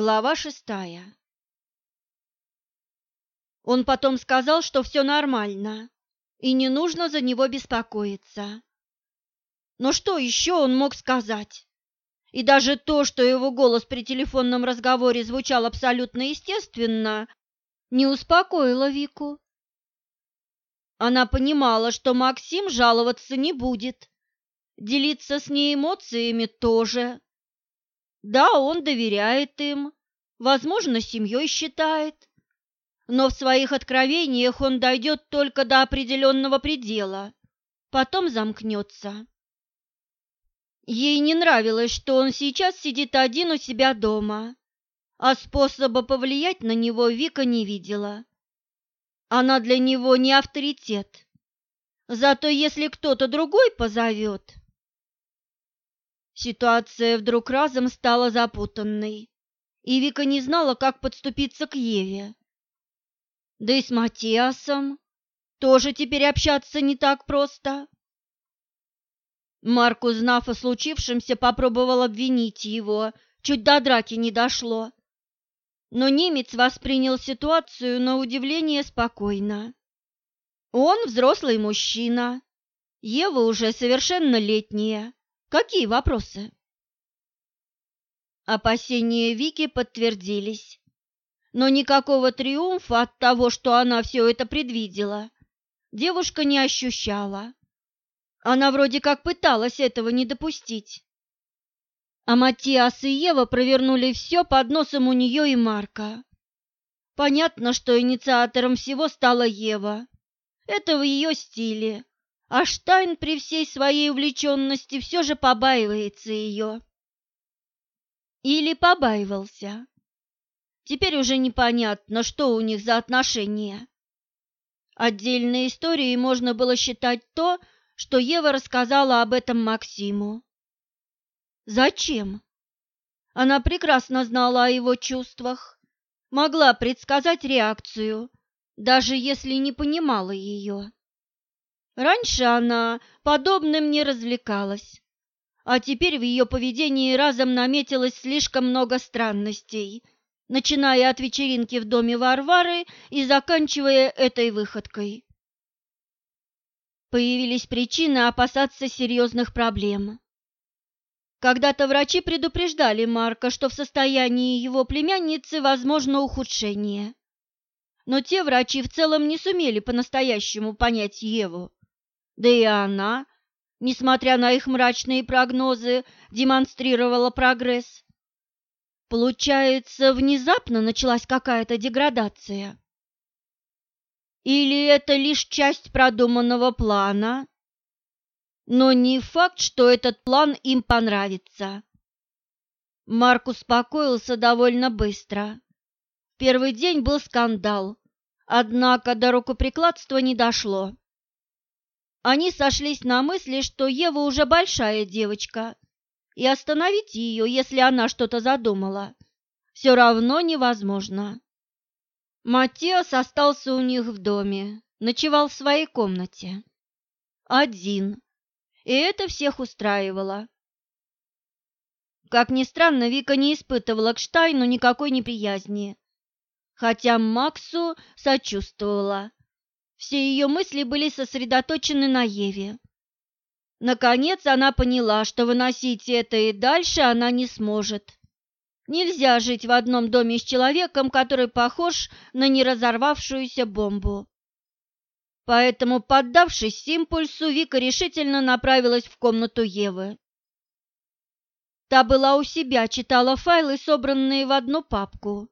Глава шестая. Он потом сказал, что все нормально, и не нужно за него беспокоиться. Но что еще он мог сказать? И даже то, что его голос при телефонном разговоре звучал абсолютно естественно, не успокоило Вику. Она понимала, что Максим жаловаться не будет, делиться с ней эмоциями тоже. Да, он доверяет им, возможно, семьей считает, но в своих откровениях он дойдет только до определенного предела, потом замкнется. Ей не нравилось, что он сейчас сидит один у себя дома, а способа повлиять на него Вика не видела. Она для него не авторитет. Зато если кто-то другой позовет, Ситуация вдруг разом стала запутанной, и Вика не знала, как подступиться к Еве. Да и с Матиасом тоже теперь общаться не так просто. Марк, узнав о случившемся, попробовал обвинить его, чуть до драки не дошло. Но немец воспринял ситуацию на удивление спокойно. Он взрослый мужчина, Ева уже совершеннолетняя, Какие вопросы? Опасения Вики подтвердились, но никакого триумфа от того, что она все это предвидела, девушка не ощущала. Она вроде как пыталась этого не допустить. А Матиас и Ева провернули все под носом у нее и Марка. Понятно, что инициатором всего стала Ева. Это в ее стиле а Штайн при всей своей увлеченности все же побаивается ее. Или побаивался. Теперь уже непонятно, что у них за отношения. Отдельной историей можно было считать то, что Ева рассказала об этом Максиму. Зачем? Она прекрасно знала о его чувствах, могла предсказать реакцию, даже если не понимала ее. Раньше она подобным не развлекалась, а теперь в ее поведении разом наметилось слишком много странностей, начиная от вечеринки в доме Варвары и заканчивая этой выходкой. Появились причины опасаться серьезных проблем. Когда-то врачи предупреждали Марка, что в состоянии его племянницы возможно ухудшение. Но те врачи в целом не сумели по-настоящему понять Еву. Да и она, несмотря на их мрачные прогнозы, демонстрировала прогресс. Получается, внезапно началась какая-то деградация. Или это лишь часть продуманного плана? Но не факт, что этот план им понравится. Марк успокоился довольно быстро. Первый день был скандал, однако до рукоприкладства не дошло. Они сошлись на мысли, что Ева уже большая девочка, и остановить ее, если она что-то задумала, все равно невозможно. Матиас остался у них в доме, ночевал в своей комнате. Один. И это всех устраивало. Как ни странно, Вика не испытывала к Штайну никакой неприязни, хотя Максу сочувствовала все ее мысли были сосредоточены на Еве. Наконец она поняла, что выносить это и дальше она не сможет. Нельзя жить в одном доме с человеком, который похож на неразорвавшуюся бомбу. Поэтому, поддавшись импульсу, Вика решительно направилась в комнату Евы. Та была у себя, читала файлы, собранные в одну папку.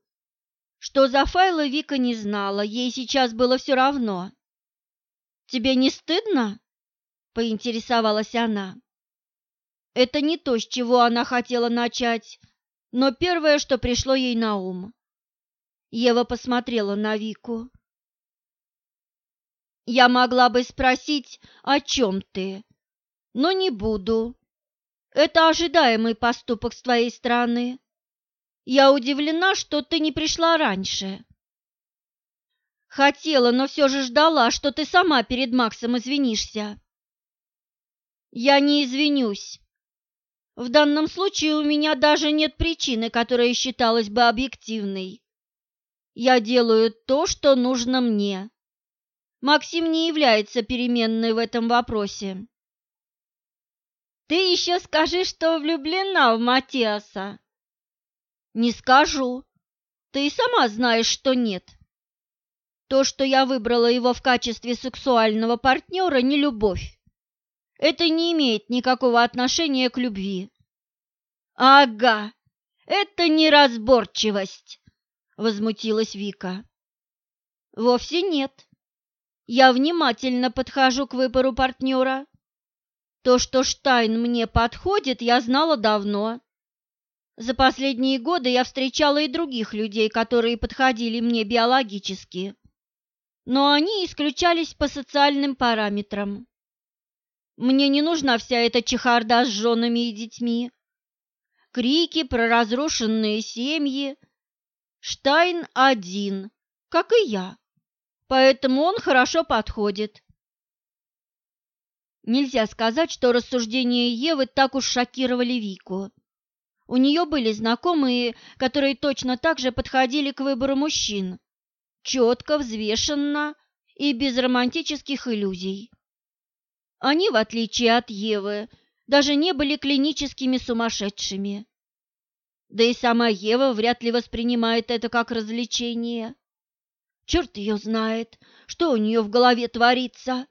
Что за файлы Вика не знала, ей сейчас было все равно. Тебе не стыдно? поинтересовалась она. Это не то, с чего она хотела начать, но первое, что пришло ей на ум. Ева посмотрела на Вику. Я могла бы спросить, о чем ты, но не буду. Это ожидаемый поступок с твоей стороны. Я удивлена, что ты не пришла раньше. Хотела, но все же ждала, что ты сама перед Максом извинишься. Я не извинюсь. В данном случае у меня даже нет причины, которая считалась бы объективной. Я делаю то, что нужно мне. Максим не является переменной в этом вопросе. Ты еще скажи, что влюблена в Матиаса. Не скажу. Ты и сама знаешь, что нет. То, что я выбрала его в качестве сексуального партнера, не любовь. Это не имеет никакого отношения к любви. Ага, это неразборчивость, возмутилась Вика. Вовсе нет. Я внимательно подхожу к выбору партнера. То, что Штайн мне подходит, я знала давно. За последние годы я встречала и других людей, которые подходили мне биологически, но они исключались по социальным параметрам. Мне не нужна вся эта чехарда с женами и детьми. Крики про разрушенные семьи. Штайн один, как и я, поэтому он хорошо подходит. Нельзя сказать, что рассуждения Евы так уж шокировали Вику. У нее были знакомые, которые точно так же подходили к выбору мужчин. Четко, взвешенно и без романтических иллюзий. Они, в отличие от Евы, даже не были клиническими сумасшедшими. Да и сама Ева вряд ли воспринимает это как развлечение. Черт ее знает, что у нее в голове творится.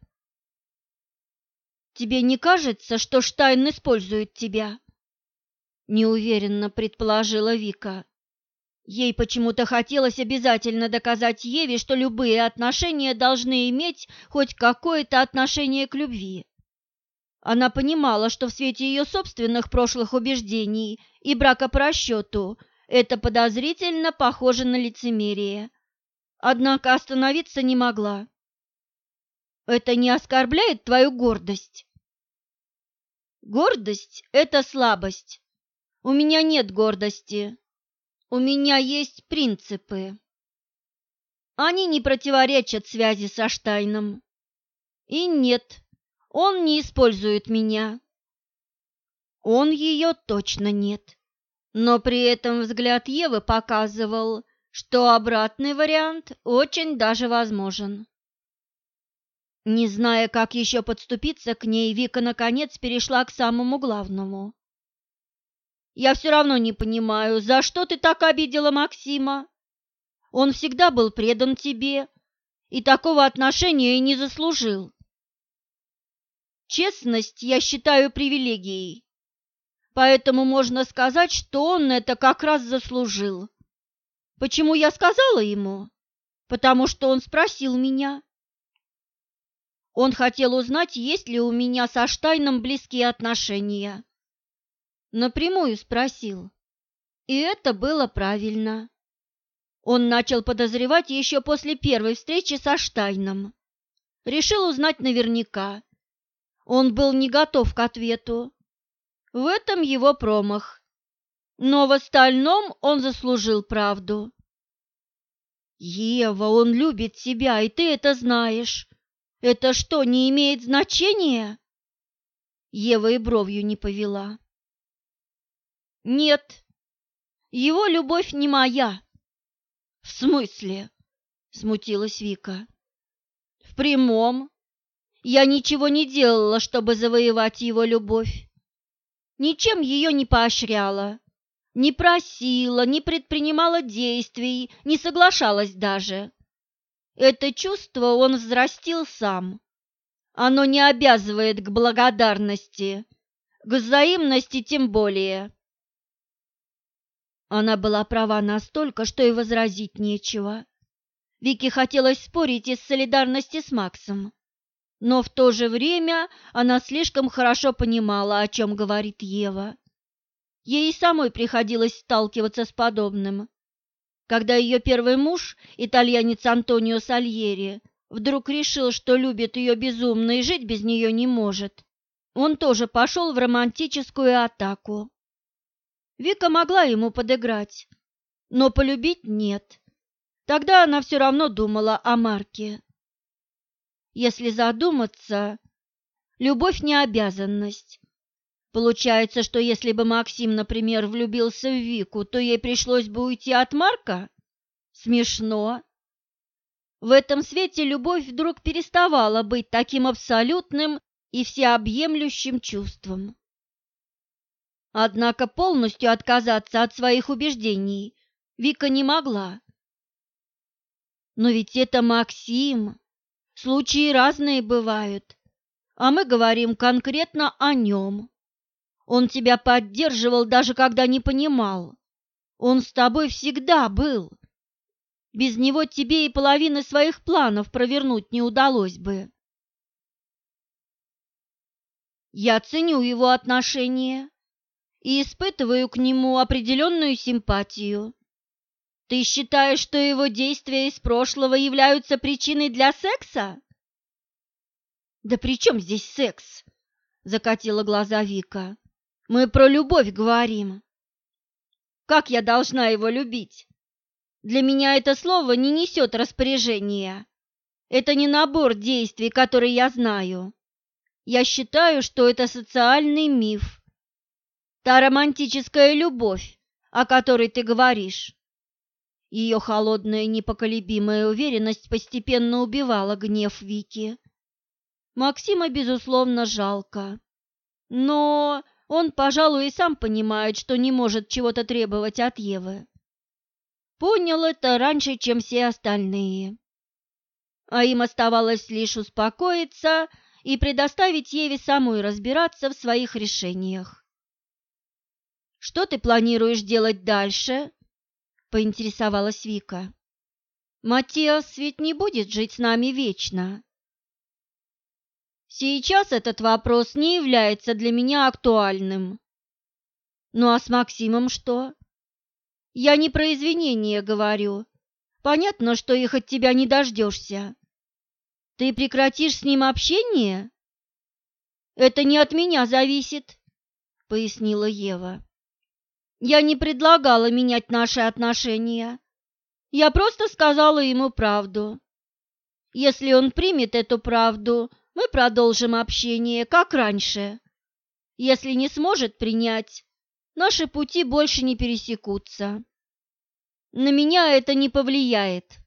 Тебе не кажется, что Штайн использует тебя? Неуверенно предположила Вика. Ей почему-то хотелось обязательно доказать Еве, что любые отношения должны иметь хоть какое-то отношение к любви. Она понимала, что в свете ее собственных прошлых убеждений и брака по расчету это подозрительно похоже на лицемерие. Однако остановиться не могла. «Это не оскорбляет твою гордость?» «Гордость – это слабость. У меня нет гордости», у меня есть принципы. Они не противоречат связи со Штайном. И нет, он не использует меня. Он ее точно нет. Но при этом взгляд Евы показывал, что обратный вариант очень даже возможен. Не зная, как еще подступиться к ней, Вика наконец перешла к самому главному. Я все равно не понимаю, за что ты так обидела Максима? Он всегда был предан тебе и такого отношения и не заслужил. Честность я считаю привилегией, поэтому можно сказать, что он это как раз заслужил. Почему я сказала ему? Потому что он спросил меня. Он хотел узнать, есть ли у меня со Штайном близкие отношения. Напрямую спросил. И это было правильно. Он начал подозревать еще после первой встречи со Штайном. Решил узнать наверняка. Он был не готов к ответу. В этом его промах. Но в остальном он заслужил правду. «Ева, он любит тебя, и ты это знаешь. Это что, не имеет значения?» Ева и бровью не повела. Нет, его любовь не моя. В смысле? Смутилась Вика. В прямом. Я ничего не делала, чтобы завоевать его любовь. Ничем ее не поощряла, не просила, не предпринимала действий, не соглашалась даже. Это чувство он взрастил сам. Оно не обязывает к благодарности, к взаимности тем более. Она была права настолько, что и возразить нечего. Вике хотелось спорить из солидарности с Максом, но в то же время она слишком хорошо понимала, о чем говорит Ева. Ей самой приходилось сталкиваться с подобным. Когда ее первый муж, итальянец Антонио Сальери, вдруг решил, что любит ее безумно и жить без нее не может, он тоже пошел в романтическую атаку. Вика могла ему подыграть, но полюбить нет. Тогда она все равно думала о Марке. Если задуматься, любовь не обязанность. Получается, что если бы Максим, например, влюбился в Вику, то ей пришлось бы уйти от Марка? Смешно. В этом свете любовь вдруг переставала быть таким абсолютным и всеобъемлющим чувством. Однако полностью отказаться от своих убеждений Вика не могла. Но ведь это Максим. Случаи разные бывают, а мы говорим конкретно о нем. Он тебя поддерживал, даже когда не понимал. Он с тобой всегда был. Без него тебе и половины своих планов провернуть не удалось бы. Я ценю его отношения и испытываю к нему определенную симпатию. Ты считаешь, что его действия из прошлого являются причиной для секса? Да при чем здесь секс? Закатила глаза Вика. Мы про любовь говорим. Как я должна его любить? Для меня это слово не несет распоряжения. Это не набор действий, которые я знаю. Я считаю, что это социальный миф. Та романтическая любовь, о которой ты говоришь. Ее холодная непоколебимая уверенность постепенно убивала гнев Вики. Максима, безусловно, жалко. Но он, пожалуй, и сам понимает, что не может чего-то требовать от Евы. Понял это раньше, чем все остальные. А им оставалось лишь успокоиться и предоставить Еве самой разбираться в своих решениях. «Что ты планируешь делать дальше?» – поинтересовалась Вика. «Матиас ведь не будет жить с нами вечно. Сейчас этот вопрос не является для меня актуальным. Ну а с Максимом что? Я не про извинения говорю. Понятно, что их от тебя не дождешься. Ты прекратишь с ним общение? Это не от меня зависит, пояснила Ева. Я не предлагала менять наши отношения. Я просто сказала ему правду. Если он примет эту правду, мы продолжим общение, как раньше. Если не сможет принять, наши пути больше не пересекутся. На меня это не повлияет.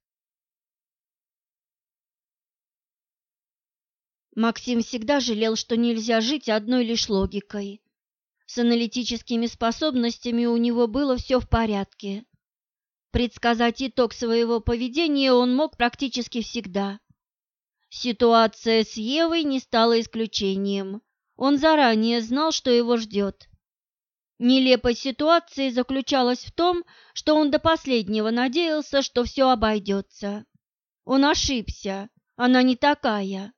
Максим всегда жалел, что нельзя жить одной лишь логикой. С аналитическими способностями у него было все в порядке. Предсказать итог своего поведения он мог практически всегда. Ситуация с Евой не стала исключением. Он заранее знал, что его ждет. Нелепость ситуации заключалась в том, что он до последнего надеялся, что все обойдется. Он ошибся, она не такая.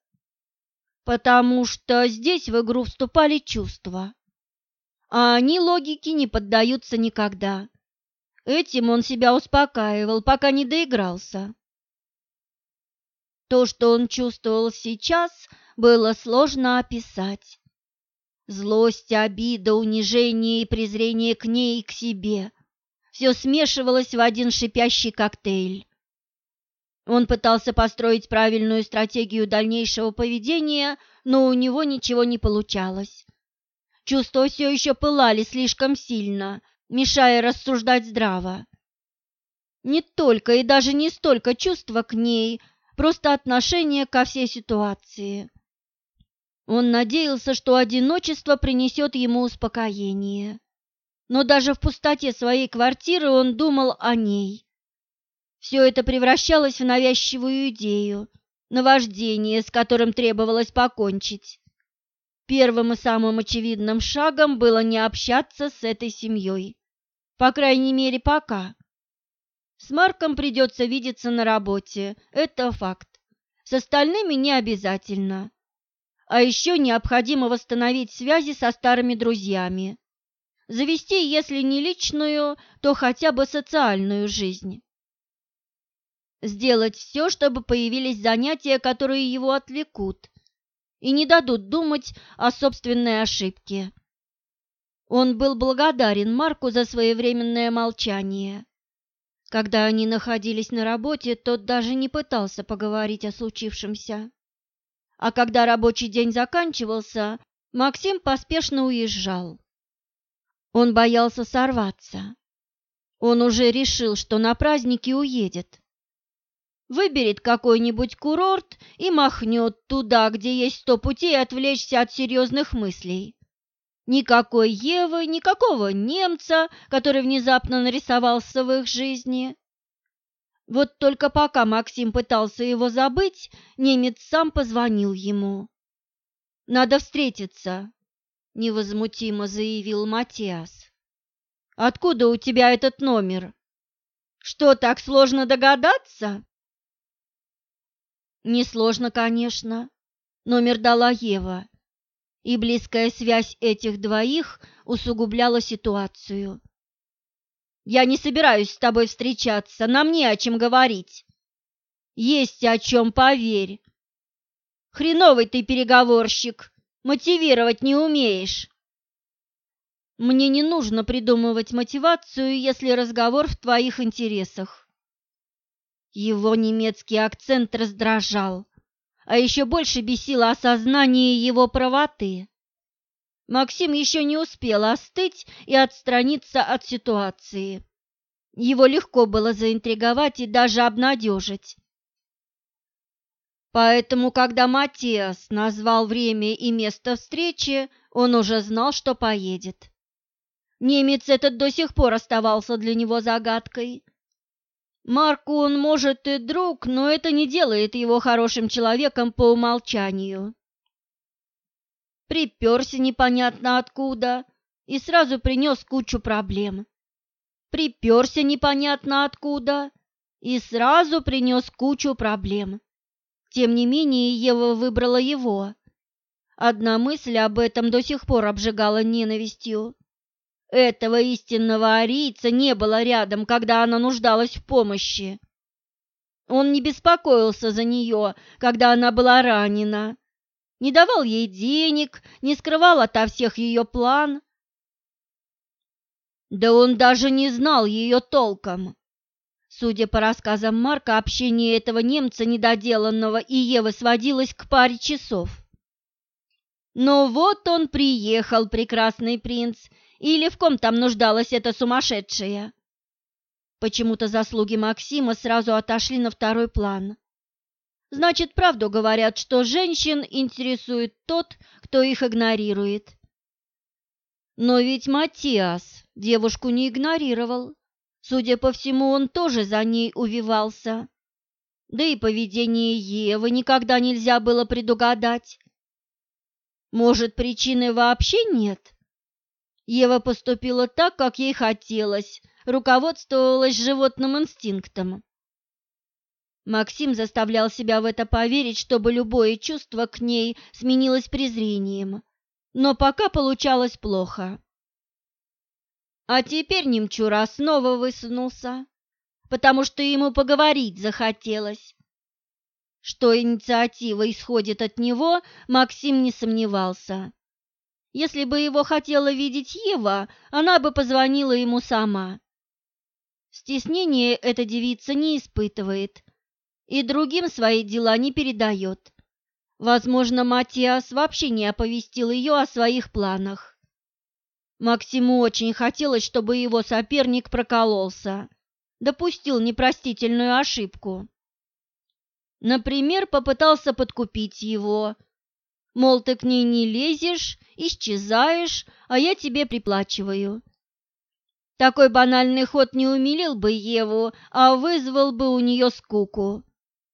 Потому что здесь в игру вступали чувства. А они логике не поддаются никогда. Этим он себя успокаивал, пока не доигрался. То, что он чувствовал сейчас, было сложно описать. Злость, обида, унижение и презрение к ней и к себе – все смешивалось в один шипящий коктейль. Он пытался построить правильную стратегию дальнейшего поведения, но у него ничего не получалось. Чувства все еще пылали слишком сильно, мешая рассуждать здраво. Не только и даже не столько чувства к ней – просто отношение ко всей ситуации. Он надеялся, что одиночество принесет ему успокоение. Но даже в пустоте своей квартиры он думал о ней. Все это превращалось в навязчивую идею, наваждение, с которым требовалось покончить. Первым и самым очевидным шагом было не общаться с этой семьей. По крайней мере, пока. С Марком придется видеться на работе, это факт. С остальными не обязательно. А еще необходимо восстановить связи со старыми друзьями. Завести, если не личную, то хотя бы социальную жизнь. Сделать все, чтобы появились занятия, которые его отвлекут и не дадут думать о собственной ошибке. Он был благодарен Марку за своевременное молчание. Когда они находились на работе, тот даже не пытался поговорить о случившемся. А когда рабочий день заканчивался, Максим поспешно уезжал. Он боялся сорваться. Он уже решил, что на праздники уедет. Выберет какой-нибудь курорт и махнет туда, где есть сто путей отвлечься от серьезных мыслей. Никакой Евы, никакого немца, который внезапно нарисовался в их жизни. Вот только пока Максим пытался его забыть, немец сам позвонил ему. «Надо встретиться», — невозмутимо заявил Матиас. «Откуда у тебя этот номер? Что, так сложно догадаться?» «Несложно, конечно. Номер дала Ева, и близкая связь этих двоих усугубляла ситуацию. Я не собираюсь с тобой встречаться, нам не о чем говорить. Есть о чем, поверь. Хреновый ты переговорщик, мотивировать не умеешь. Мне не нужно придумывать мотивацию, если разговор в твоих интересах. Его немецкий акцент раздражал, а еще больше бесило осознание его правоты. Максим еще не успел остыть и отстраниться от ситуации. Его легко было заинтриговать и даже обнадежить. Поэтому, когда Матиас назвал время и место встречи, он уже знал, что поедет. Немец этот до сих пор оставался для него загадкой. Марку он, может, и друг, но это не делает его хорошим человеком по умолчанию приперся непонятно откуда и сразу принес кучу проблем. Приперся непонятно откуда и сразу принес кучу проблем. Тем не менее, Ева выбрала его. Одна мысль об этом до сих пор обжигала ненавистью. Этого истинного арийца не было рядом, когда она нуждалась в помощи. Он не беспокоился за нее, когда она была ранена не давал ей денег, не скрывал ото всех ее план. Да он даже не знал ее толком. Судя по рассказам Марка, общение этого немца недоделанного и Евы сводилось к паре часов. Но вот он приехал, прекрасный принц, или в ком там нуждалась эта сумасшедшая. Почему-то заслуги Максима сразу отошли на второй план. Значит, правду говорят, что женщин интересует тот, кто их игнорирует. Но ведь Матиас девушку не игнорировал. Судя по всему, он тоже за ней увивался. Да и поведение Евы никогда нельзя было предугадать. Может, причины вообще нет? Ева поступила так, как ей хотелось, руководствовалась животным инстинктом. Максим заставлял себя в это поверить, чтобы любое чувство к ней сменилось презрением, но пока получалось плохо. А теперь немчура снова высунулся, потому что ему поговорить захотелось. Что инициатива исходит от него, Максим не сомневался. Если бы его хотела видеть Ева, она бы позвонила ему сама. Стеснение эта девица не испытывает, и другим свои дела не передает. Возможно, Матиас вообще не оповестил ее о своих планах. Максиму очень хотелось, чтобы его соперник прокололся, допустил непростительную ошибку. Например, попытался подкупить его. Мол, ты к ней не лезешь, исчезаешь, а я тебе приплачиваю. Такой банальный ход не умилил бы Еву, а вызвал бы у нее скуку.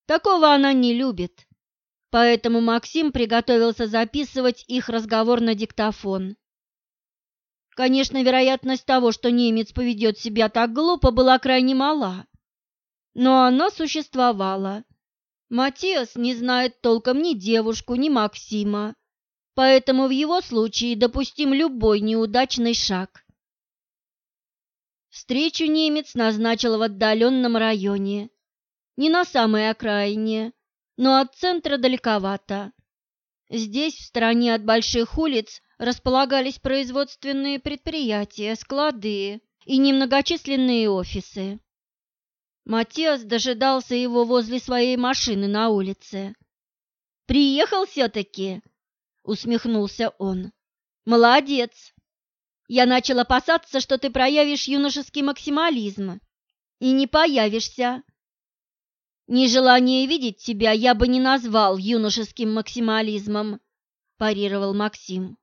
Такого она не любит. Поэтому Максим приготовился записывать их разговор на диктофон. Конечно, вероятность того, что немец поведет себя так глупо, была крайне мала. Но она существовала. Матиас не знает толком ни девушку, ни Максима, поэтому в его случае допустим любой неудачный шаг. Встречу немец назначил в отдаленном районе, не на самой окраине, но от центра далековато. Здесь, в стороне от больших улиц, располагались производственные предприятия, склады и немногочисленные офисы. Матиас дожидался его возле своей машины на улице. «Приехал все-таки?» – усмехнулся он. Молодец. Я начал опасаться, что ты проявишь юношеский максимализм и не появишься. Нежелание видеть тебя я бы не назвал юношеским максимализмом, парировал Максим.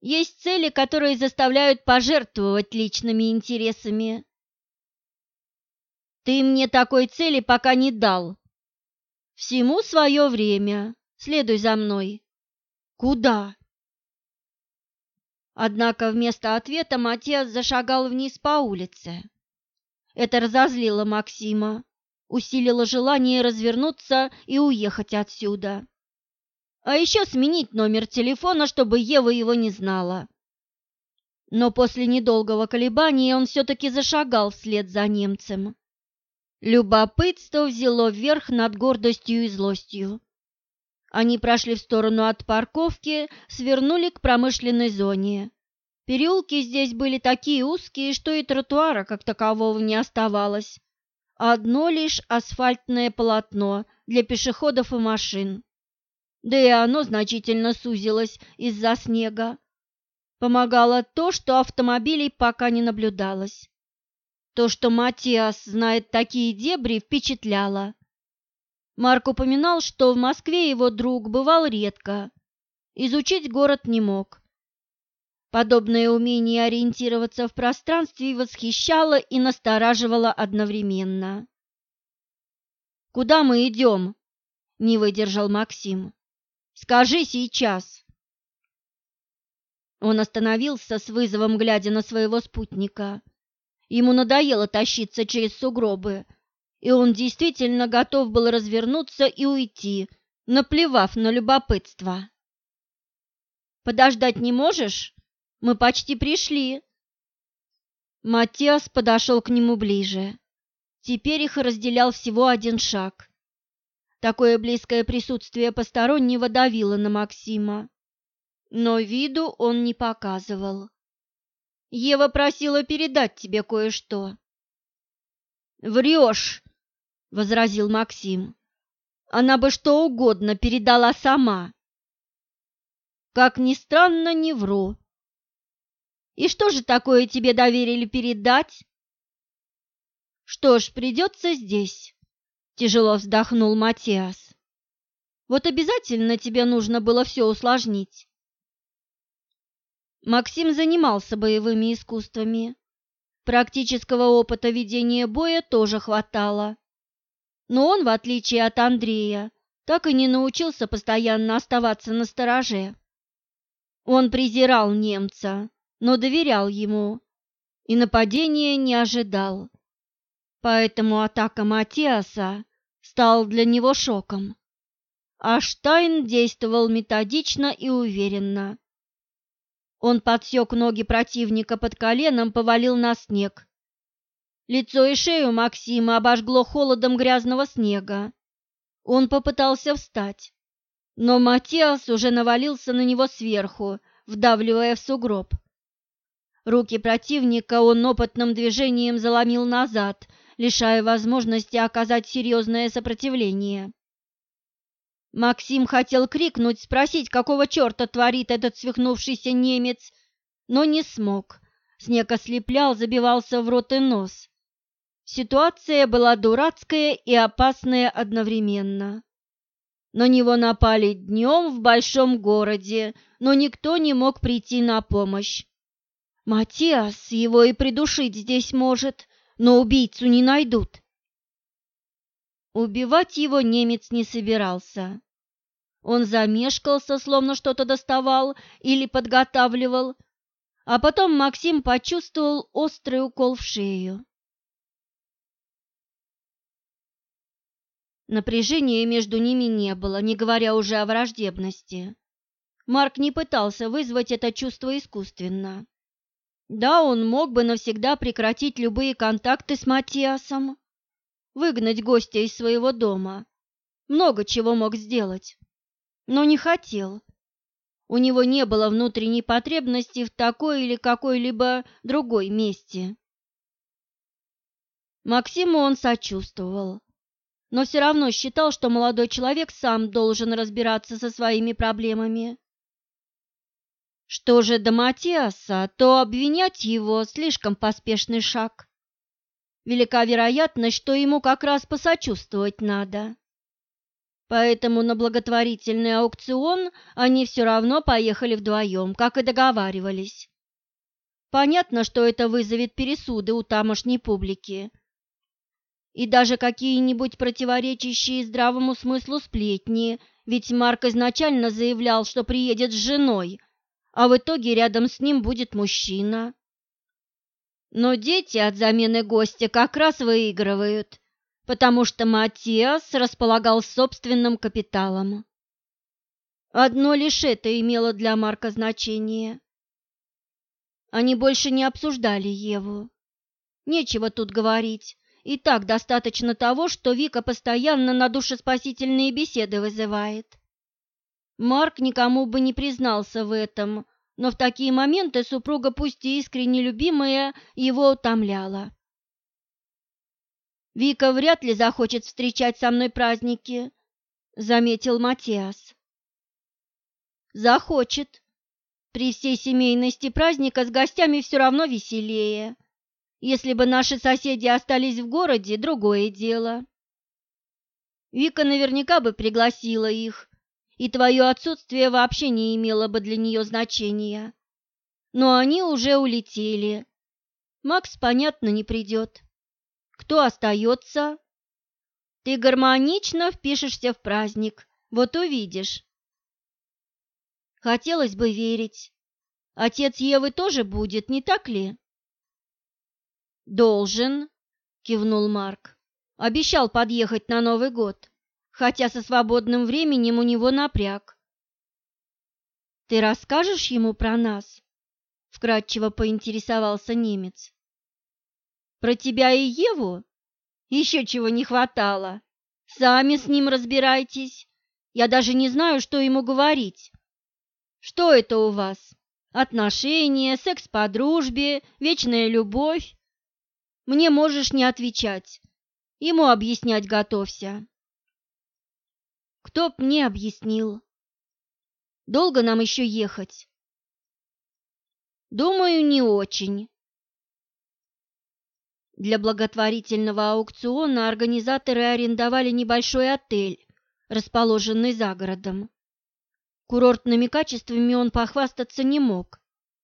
Есть цели, которые заставляют пожертвовать личными интересами. Ты мне такой цели пока не дал. Всему свое время. Следуй за мной. Куда? Однако вместо ответа Матиас зашагал вниз по улице. Это разозлило Максима, усилило желание развернуться и уехать отсюда. А еще сменить номер телефона, чтобы Ева его не знала. Но после недолгого колебания он все-таки зашагал вслед за немцем. Любопытство взяло верх над гордостью и злостью. Они прошли в сторону от парковки, свернули к промышленной зоне. Переулки здесь были такие узкие, что и тротуара как такового не оставалось. Одно лишь асфальтное полотно для пешеходов и машин да и оно значительно сузилось из-за снега. Помогало то, что автомобилей пока не наблюдалось. То, что Матиас знает такие дебри, впечатляло. Марк упоминал, что в Москве его друг бывал редко, изучить город не мог. Подобное умение ориентироваться в пространстве восхищало и настораживало одновременно. «Куда мы идем?» – не выдержал Максим. Скажи сейчас!» Он остановился с вызовом, глядя на своего спутника. Ему надоело тащиться через сугробы, и он действительно готов был развернуться и уйти, наплевав на любопытство. «Подождать не можешь? Мы почти пришли!» Матиас подошел к нему ближе. Теперь их разделял всего один шаг. Такое близкое присутствие постороннего давило на Максима, но виду он не показывал. Ева просила передать тебе кое-что. «Врешь!» — возразил Максим. «Она бы что угодно передала сама». «Как ни странно, не вру». «И что же такое тебе доверили передать?» «Что ж, придется здесь». Тяжело вздохнул Матиас. Вот обязательно тебе нужно было все усложнить. Максим занимался боевыми искусствами. Практического опыта ведения боя тоже хватало. Но он, в отличие от Андрея, так и не научился постоянно оставаться на стороже. Он презирал немца, но доверял ему и нападения не ожидал. Поэтому атака Матиаса стала для него шоком. А Штайн действовал методично и уверенно. Он подсек ноги противника под коленом, повалил на снег. Лицо и шею Максима обожгло холодом грязного снега. Он попытался встать, но Матиас уже навалился на него сверху, вдавливая в сугроб. Руки противника он опытным движением заломил назад, лишая возможности оказать серьезное сопротивление. Максим хотел крикнуть, спросить, какого черта творит этот свихнувшийся немец, но не смог. Снег ослеплял, забивался в рот и нос. Ситуация была дурацкая и опасная одновременно. На него напали днем в большом городе, но никто не мог прийти на помощь. Матиас его и придушить здесь может, но убийцу не найдут. Убивать его немец не собирался. Он замешкался, словно что-то доставал или подготавливал, а потом Максим почувствовал острый укол в шею. Напряжения между ними не было, не говоря уже о враждебности. Марк не пытался вызвать это чувство искусственно. Да, он мог бы навсегда прекратить любые контакты с Матиасом, выгнать гостя из своего дома, много чего мог сделать, но не хотел. У него не было внутренней потребности в такой или какой-либо другой месте. Максиму он сочувствовал, но все равно считал, что молодой человек сам должен разбираться со своими проблемами. Что же до Матиаса, то обвинять его слишком поспешный шаг. Велика вероятность, что ему как раз посочувствовать надо. Поэтому на благотворительный аукцион они все равно поехали вдвоем, как и договаривались. Понятно, что это вызовет пересуды у тамошней публики, и даже какие-нибудь противоречащие здравому смыслу сплетни, ведь Марк изначально заявлял, что приедет с женой, а в итоге рядом с ним будет мужчина. Но дети от замены гостя как раз выигрывают, потому что Матиас располагал собственным капиталом. Одно лишь это имело для Марка значение. Они больше не обсуждали Еву. Нечего тут говорить. И так достаточно того, что Вика постоянно на душеспасительные беседы вызывает. Марк никому бы не признался в этом, но в такие моменты супруга, пусть и искренне любимая, его утомляла. «Вика вряд ли захочет встречать со мной праздники», — заметил Матиас. «Захочет. При всей семейности праздника с гостями все равно веселее. Если бы наши соседи остались в городе, другое дело. Вика наверняка бы пригласила их, и твое отсутствие вообще не имело бы для нее значения. Но они уже улетели. Макс, понятно, не придет. Кто остается? Ты гармонично впишешься в праздник, вот увидишь. Хотелось бы верить. Отец Евы тоже будет, не так ли? «Должен», — кивнул Марк. «Обещал подъехать на Новый год, хотя со свободным временем у него напряг». «Ты расскажешь ему про нас?» — вкратчиво поинтересовался немец. «Про тебя и Еву? Еще чего не хватало. Сами с ним разбирайтесь. Я даже не знаю, что ему говорить. Что это у вас? Отношения, секс по дружбе, вечная любовь?» Мне можешь не отвечать. Ему объяснять готовься. Кто б мне объяснил? Долго нам еще ехать? Думаю, не очень. Для благотворительного аукциона организаторы арендовали небольшой отель, расположенный за городом. Курортными качествами он похвастаться не мог,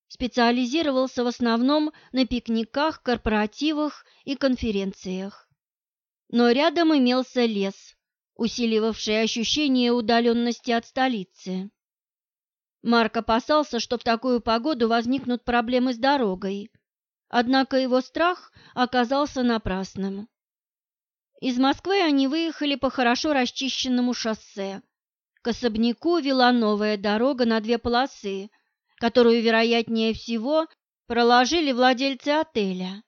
специализировался в основном на пикниках, корпоративах и конференциях. Но рядом имелся лес, усиливавший ощущение удаленности от столицы. Марк опасался, что в такую погоду возникнут проблемы с дорогой, однако его страх оказался напрасным. Из Москвы они выехали по хорошо расчищенному шоссе. К особняку вела новая дорога на две полосы, которую, вероятнее всего, проложили владельцы отеля.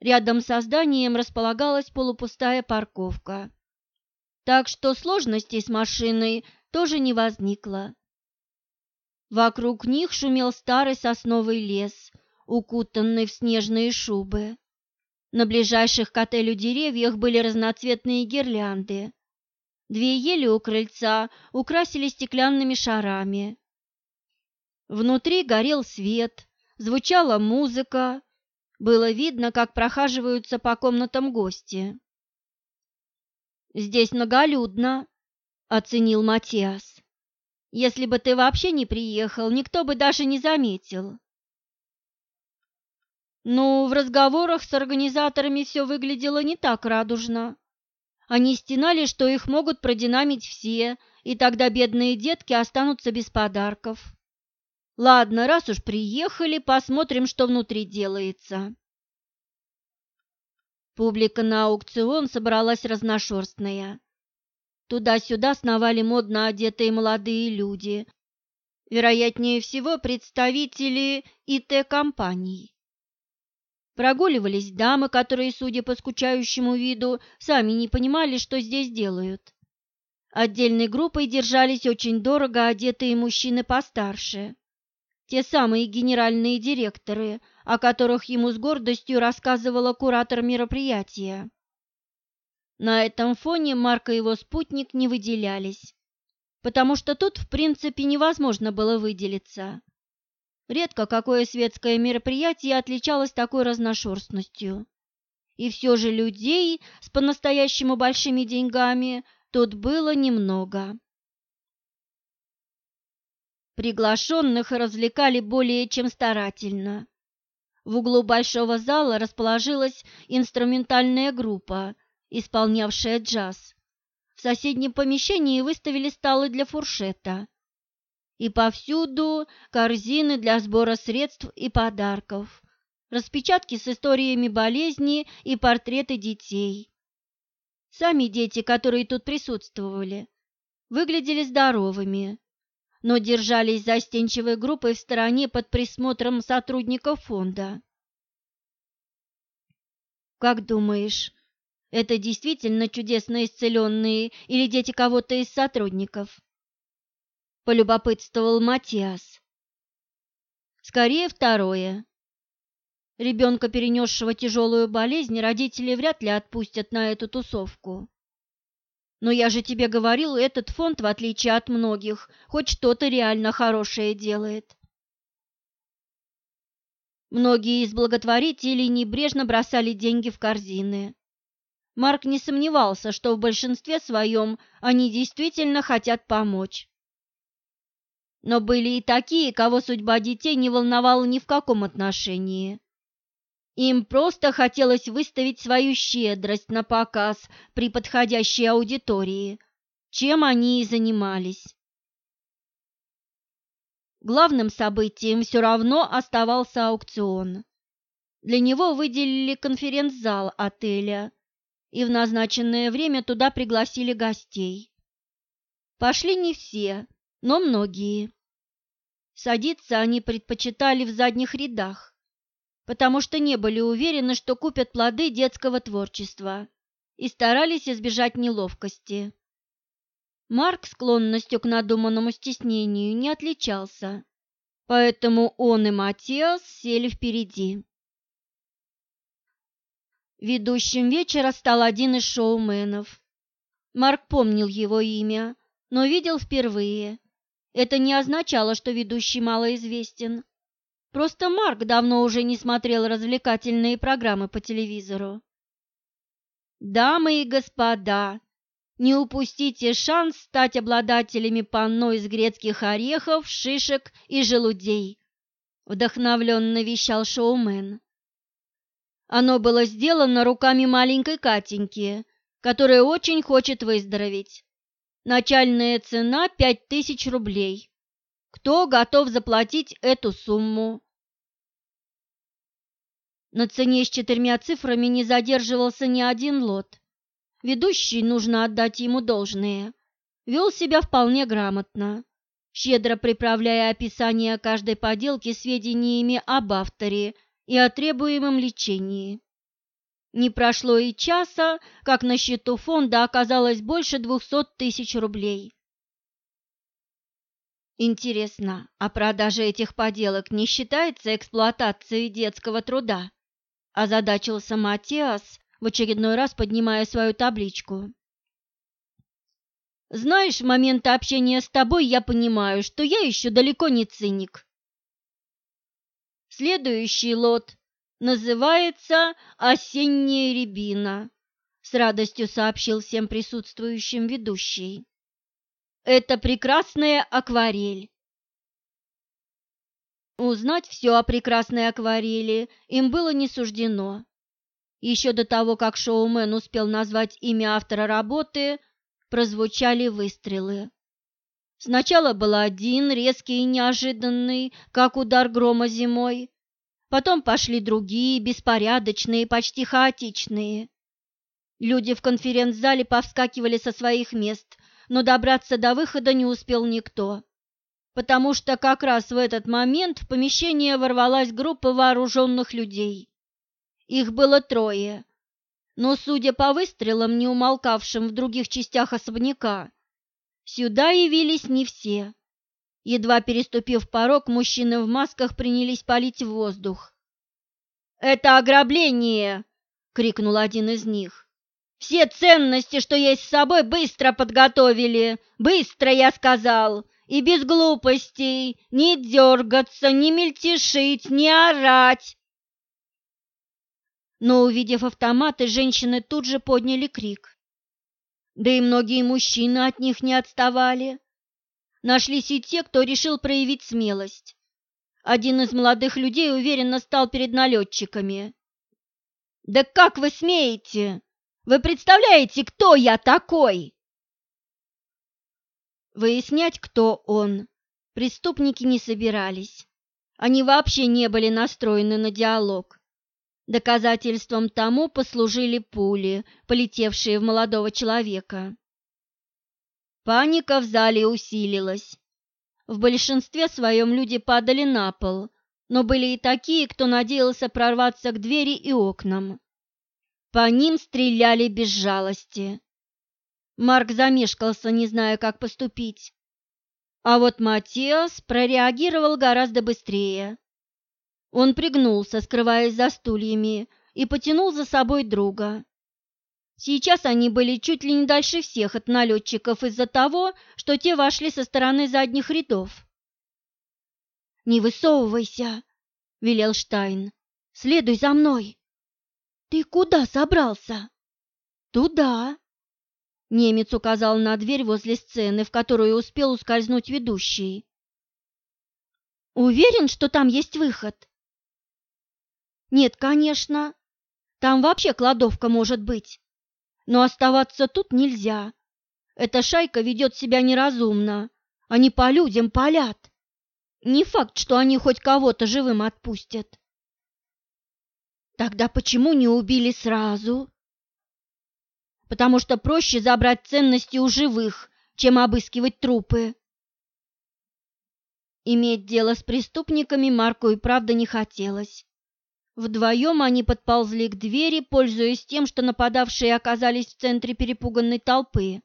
Рядом со зданием располагалась полупустая парковка, так что сложностей с машиной тоже не возникло. Вокруг них шумел старый сосновый лес, укутанный в снежные шубы. На ближайших к отелю деревьях были разноцветные гирлянды. Две ели у крыльца украсили стеклянными шарами. Внутри горел свет, звучала музыка, было видно, как прохаживаются по комнатам гости. «Здесь многолюдно», — оценил Матиас. «Если бы ты вообще не приехал, никто бы даже не заметил». Ну, в разговорах с организаторами все выглядело не так радужно. Они стенали, что их могут продинамить все, и тогда бедные детки останутся без подарков. Ладно, раз уж приехали, посмотрим, что внутри делается. Публика на аукцион собралась разношерстная. Туда-сюда сновали модно одетые молодые люди, вероятнее всего представители ИТ-компаний. Прогуливались дамы, которые, судя по скучающему виду, сами не понимали, что здесь делают. Отдельной группой держались очень дорого одетые мужчины постарше те самые генеральные директоры, о которых ему с гордостью рассказывала куратор мероприятия. На этом фоне Марк и его спутник не выделялись, потому что тут, в принципе, невозможно было выделиться. Редко какое светское мероприятие отличалось такой разношерстностью. И все же людей с по-настоящему большими деньгами тут было немного. Приглашенных развлекали более чем старательно. В углу большого зала расположилась инструментальная группа, исполнявшая джаз. В соседнем помещении выставили столы для фуршета. И повсюду корзины для сбора средств и подарков, распечатки с историями болезни и портреты детей. Сами дети, которые тут присутствовали, выглядели здоровыми, но держались застенчивой группой в стороне под присмотром сотрудников фонда. «Как думаешь, это действительно чудесно исцеленные или дети кого-то из сотрудников?» Полюбопытствовал Матиас. «Скорее второе. Ребенка, перенесшего тяжелую болезнь, родители вряд ли отпустят на эту тусовку. Но я же тебе говорил, этот фонд, в отличие от многих, хоть что-то реально хорошее делает. Многие из благотворителей небрежно бросали деньги в корзины. Марк не сомневался, что в большинстве своем они действительно хотят помочь. Но были и такие, кого судьба детей не волновала ни в каком отношении. Им просто хотелось выставить свою щедрость на показ при подходящей аудитории, чем они и занимались. Главным событием все равно оставался аукцион. Для него выделили конференц-зал отеля, и в назначенное время туда пригласили гостей. Пошли не все, но многие. Садиться они предпочитали в задних рядах, потому что не были уверены, что купят плоды детского творчества и старались избежать неловкости. Марк склонностью к надуманному стеснению не отличался, поэтому он и Матиас сели впереди. Ведущим вечера стал один из шоуменов. Марк помнил его имя, но видел впервые. Это не означало, что ведущий малоизвестен. Просто Марк давно уже не смотрел развлекательные программы по телевизору. Дамы и господа, не упустите шанс стать обладателями панно из грецких орехов, шишек и желудей, вдохновленно вещал шоумен. Оно было сделано руками маленькой Катеньки, которая очень хочет выздороветь. Начальная цена пять тысяч рублей. Кто готов заплатить эту сумму? На цене с четырьмя цифрами не задерживался ни один лот. Ведущий, нужно отдать ему должное, вел себя вполне грамотно, щедро приправляя описание каждой поделки сведениями об авторе и о требуемом лечении. Не прошло и часа, как на счету фонда оказалось больше двухсот тысяч рублей. Интересно, а продажа этих поделок не считается эксплуатацией детского труда? Озадачился Матиас, в очередной раз поднимая свою табличку. Знаешь, в момент общения с тобой я понимаю, что я еще далеко не циник. Следующий лот называется «Осенняя рябина», с радостью сообщил всем присутствующим ведущий. Это прекрасная акварель. Узнать все о прекрасной акварели им было не суждено. Еще до того, как шоумен успел назвать имя автора работы, прозвучали выстрелы. Сначала был один, резкий и неожиданный, как удар грома зимой. Потом пошли другие, беспорядочные, почти хаотичные. Люди в конференц-зале повскакивали со своих мест, но добраться до выхода не успел никто, потому что как раз в этот момент в помещение ворвалась группа вооруженных людей. Их было трое, но, судя по выстрелам, не умолкавшим в других частях особняка, сюда явились не все. Едва переступив порог, мужчины в масках принялись палить в воздух. «Это ограбление!» — крикнул один из них. Все ценности, что есть с собой, быстро подготовили. Быстро, я сказал. И без глупостей. Не дергаться, не мельтешить, не орать. Но, увидев автоматы, женщины тут же подняли крик. Да и многие мужчины от них не отставали. Нашлись и те, кто решил проявить смелость. Один из молодых людей уверенно стал перед налетчиками. «Да как вы смеете? Вы представляете, кто я такой?» Выяснять, кто он, преступники не собирались. Они вообще не были настроены на диалог. Доказательством тому послужили пули, полетевшие в молодого человека. Паника в зале усилилась. В большинстве своем люди падали на пол, но были и такие, кто надеялся прорваться к двери и окнам. По ним стреляли без жалости. Марк замешкался, не зная, как поступить. А вот Матиас прореагировал гораздо быстрее. Он пригнулся, скрываясь за стульями, и потянул за собой друга. Сейчас они были чуть ли не дальше всех от налетчиков из-за того, что те вошли со стороны задних рядов. «Не высовывайся!» — велел Штайн. «Следуй за мной!» «Ты куда собрался?» «Туда!» Немец указал на дверь возле сцены, в которую успел ускользнуть ведущий. «Уверен, что там есть выход?» «Нет, конечно. Там вообще кладовка может быть но оставаться тут нельзя. Эта шайка ведет себя неразумно. Они по людям палят. Не факт, что они хоть кого-то живым отпустят. Тогда почему не убили сразу? Потому что проще забрать ценности у живых, чем обыскивать трупы. Иметь дело с преступниками Марку и правда не хотелось. Вдвоем они подползли к двери, пользуясь тем, что нападавшие оказались в центре перепуганной толпы.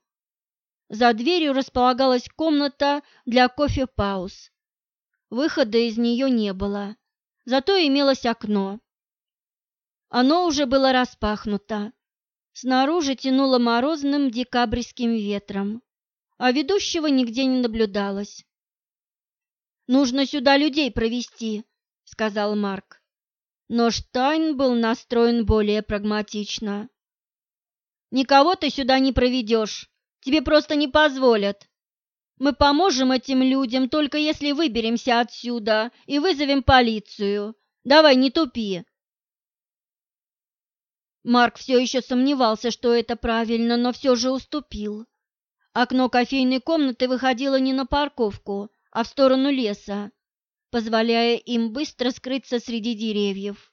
За дверью располагалась комната для кофе-пауз. Выхода из нее не было, зато имелось окно. Оно уже было распахнуто. Снаружи тянуло морозным декабрьским ветром, а ведущего нигде не наблюдалось. «Нужно сюда людей провести», — сказал Марк но Штайн был настроен более прагматично. «Никого ты сюда не проведешь, тебе просто не позволят. Мы поможем этим людям, только если выберемся отсюда и вызовем полицию. Давай, не тупи!» Марк все еще сомневался, что это правильно, но все же уступил. Окно кофейной комнаты выходило не на парковку, а в сторону леса позволяя им быстро скрыться среди деревьев.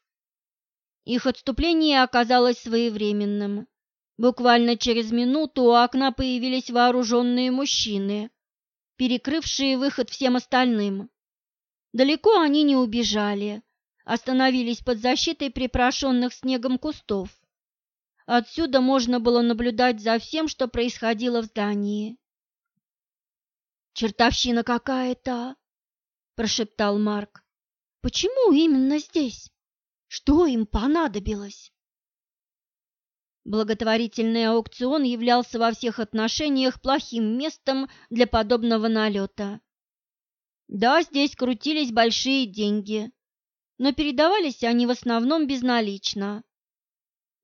Их отступление оказалось своевременным. Буквально через минуту у окна появились вооруженные мужчины, перекрывшие выход всем остальным. Далеко они не убежали, остановились под защитой припорошенных снегом кустов. Отсюда можно было наблюдать за всем, что происходило в здании. «Чертовщина какая-то!» прошептал Марк. Почему именно здесь? Что им понадобилось? Благотворительный аукцион являлся во всех отношениях плохим местом для подобного налета. Да, здесь крутились большие деньги, но передавались они в основном безналично.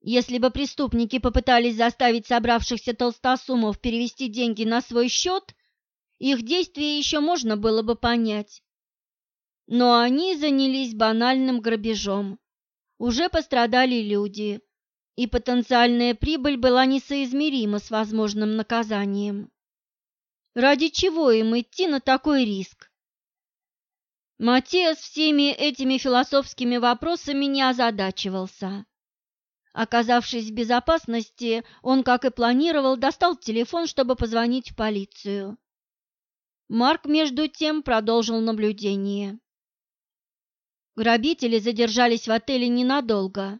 Если бы преступники попытались заставить собравшихся толстосумов перевести деньги на свой счет, их действия еще можно было бы понять но они занялись банальным грабежом. Уже пострадали люди, и потенциальная прибыль была несоизмерима с возможным наказанием. Ради чего им идти на такой риск? Матиас всеми этими философскими вопросами не озадачивался. Оказавшись в безопасности, он, как и планировал, достал телефон, чтобы позвонить в полицию. Марк, между тем, продолжил наблюдение. Грабители задержались в отеле ненадолго.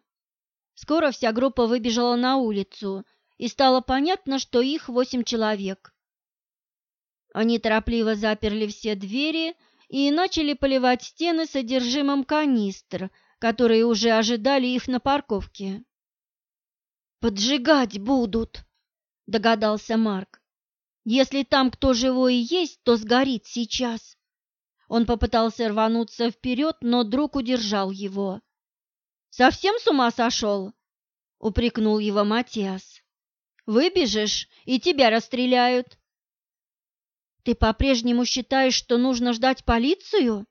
Скоро вся группа выбежала на улицу, и стало понятно, что их восемь человек. Они торопливо заперли все двери и начали поливать стены содержимым канистр, которые уже ожидали их на парковке. Поджигать будут, догадался Марк. Если там кто живой есть, то сгорит сейчас. Он попытался рвануться вперед, но друг удержал его. «Совсем с ума сошел?» — упрекнул его Матиас. «Выбежишь, и тебя расстреляют». «Ты по-прежнему считаешь, что нужно ждать полицию?»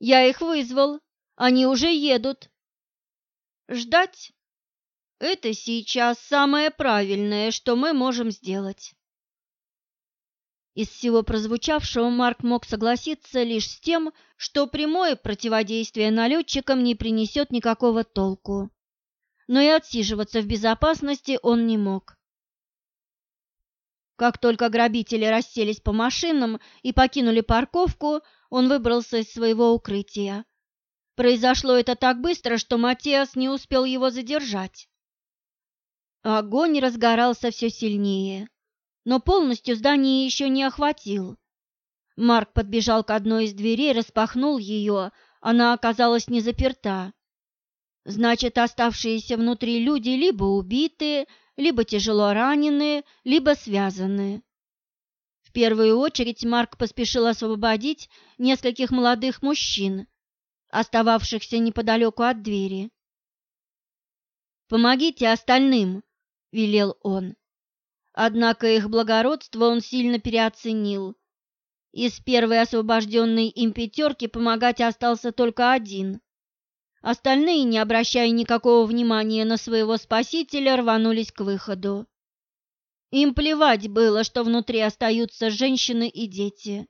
«Я их вызвал. Они уже едут». «Ждать это сейчас самое правильное, что мы можем сделать. Из всего прозвучавшего Марк мог согласиться лишь с тем, что прямое противодействие налетчикам не принесет никакого толку. Но и отсиживаться в безопасности он не мог. Как только грабители расселись по машинам и покинули парковку, он выбрался из своего укрытия. Произошло это так быстро, что Матиас не успел его задержать. Огонь разгорался все сильнее, но полностью здание еще не охватил. Марк подбежал к одной из дверей, распахнул ее, она оказалась не заперта. Значит, оставшиеся внутри люди либо убиты, либо тяжело ранены, либо связаны. В первую очередь Марк поспешил освободить нескольких молодых мужчин, остававшихся неподалеку от двери. «Помогите остальным!» – велел он. Однако их благородство он сильно переоценил. Из первой освобожденной им пятерки помогать остался только один. Остальные, не обращая никакого внимания на своего спасителя, рванулись к выходу. Им плевать было, что внутри остаются женщины и дети.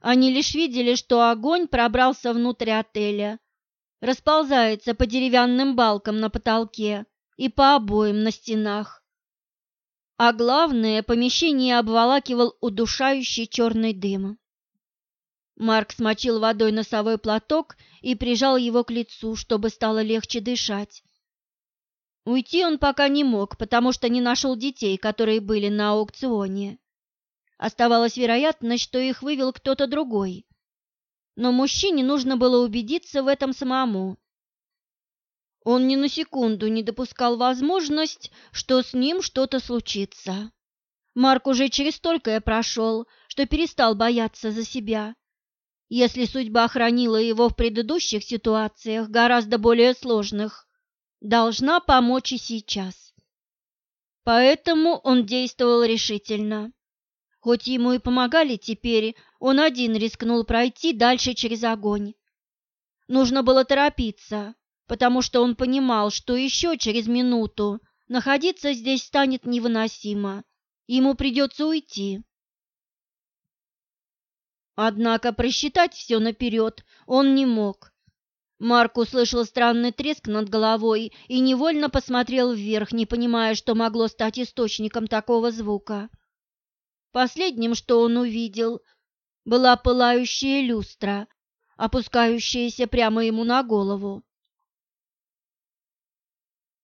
Они лишь видели, что огонь пробрался внутрь отеля, расползается по деревянным балкам на потолке и по обоям на стенах. А главное, помещение обволакивал удушающий черный дым. Марк смочил водой носовой платок и прижал его к лицу, чтобы стало легче дышать. Уйти он пока не мог, потому что не нашел детей, которые были на аукционе. Оставалась вероятность, что их вывел кто-то другой. Но мужчине нужно было убедиться в этом самому. Он ни на секунду не допускал возможность, что с ним что-то случится. Марк уже через столькое прошел, что перестал бояться за себя. Если судьба хранила его в предыдущих ситуациях, гораздо более сложных, должна помочь и сейчас. Поэтому он действовал решительно. Хоть ему и помогали теперь, он один рискнул пройти дальше через огонь. Нужно было торопиться, потому что он понимал, что еще через минуту находиться здесь станет невыносимо, ему придется уйти. Однако просчитать все наперед он не мог. Марк услышал странный треск над головой и невольно посмотрел вверх, не понимая, что могло стать источником такого звука. Последним, что он увидел, была пылающая люстра, опускающаяся прямо ему на голову.